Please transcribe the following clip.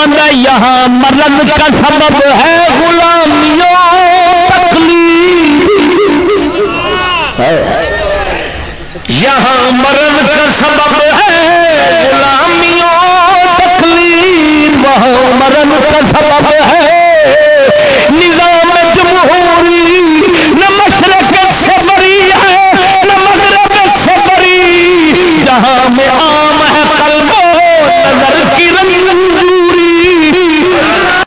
فرمانا یہاں مرن کا سبب ہے غلامیوں یہاں مرن کا سبب ہے غلامیوں تکلیف۔ وہاں مرن کا سبب ہے نظام جمہوری۔ نہ مشرق خبری ہے، نہ مغرب خبری جہاں میں آ